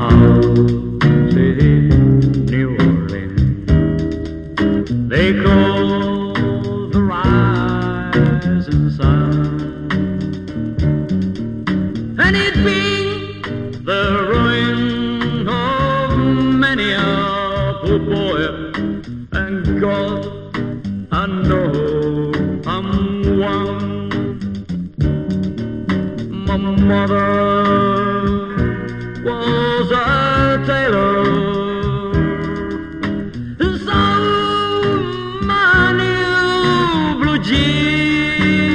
house in New Orleans. They call the rising sun, and it be the ruin of many a poor boy. And God, I know I'm one. My mother was a tailor. So my new blue jeans,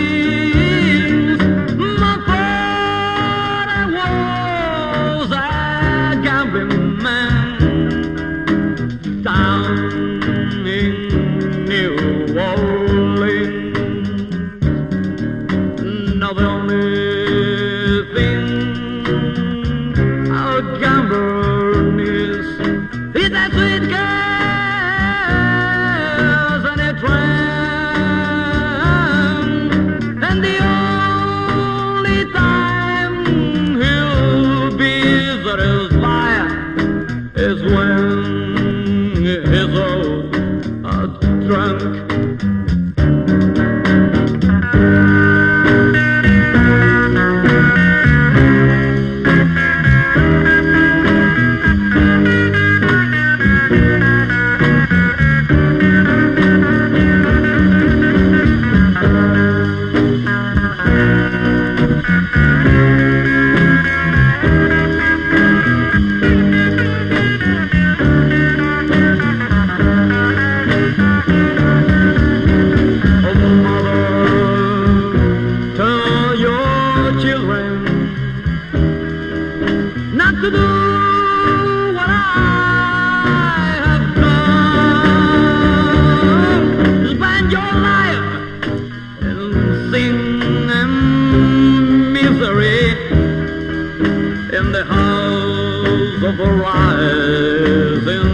sweet girls and a tramp. And the only time he'll be satisfied is when he's uh, drunk. Of a rising